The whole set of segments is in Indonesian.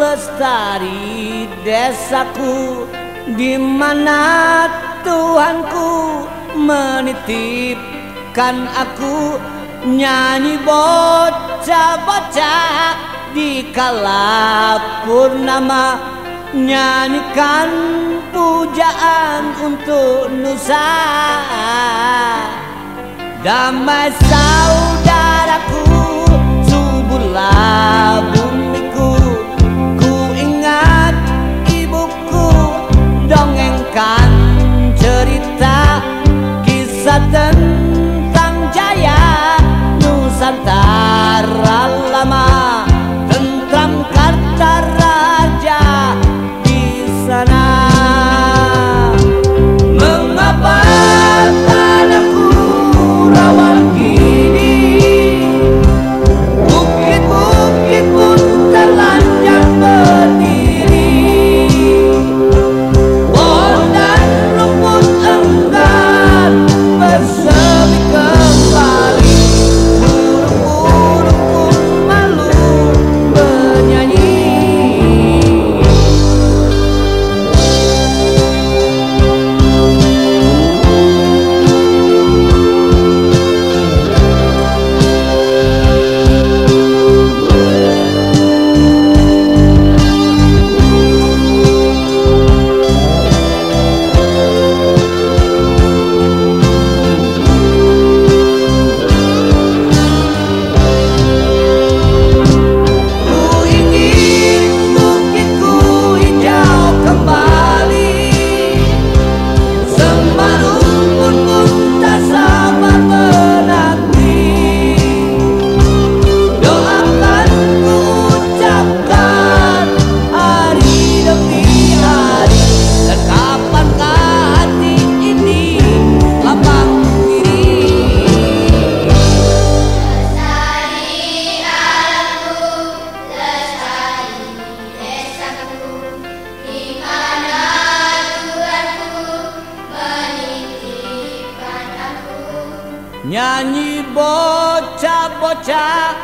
lestari desaku di mana Tuhanku menitipkan aku. Nyanyi bocah-bocah di kala purnama nyanyikan pujaan untuk nusa. Damai saudara Nyanyi bocah-bocah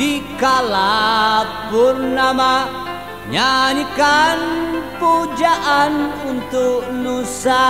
di kala purnama. Nyanyikan pujaan untuk Nusa.